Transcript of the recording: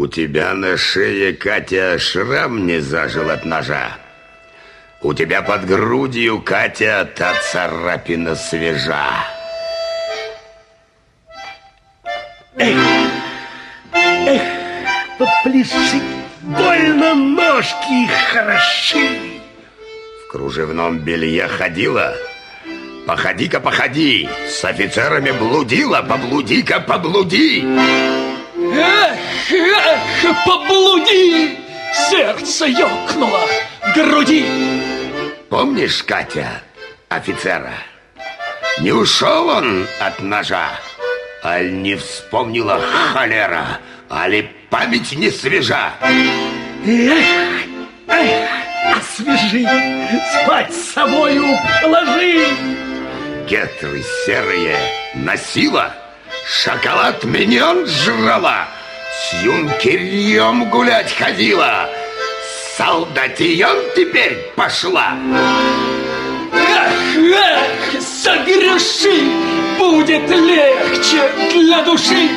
У тебя на шее, Катя, шрам не зажил от ножа. У тебя под грудью, Катя, та царапина свежа. Эх, эх, попляши, больно ножки хороши. В кружевном белье ходила? Походи-ка, походи, с офицерами блудила, поблуди-ка, поблуди. Эх, эх, поблуди! Сердце ёкнуло в груди. Помнишь, Катя, офицера? Не ушел он от ножа? Аль не вспомнила холера? Али память не свежа? Эх, эх, освежи, спать с собою положи. Гетры серые носила? Шоколад миньон жрала, с юнкерьем гулять ходила, с солдатьем теперь пошла. Эх, эх, согреши, будет легче для души.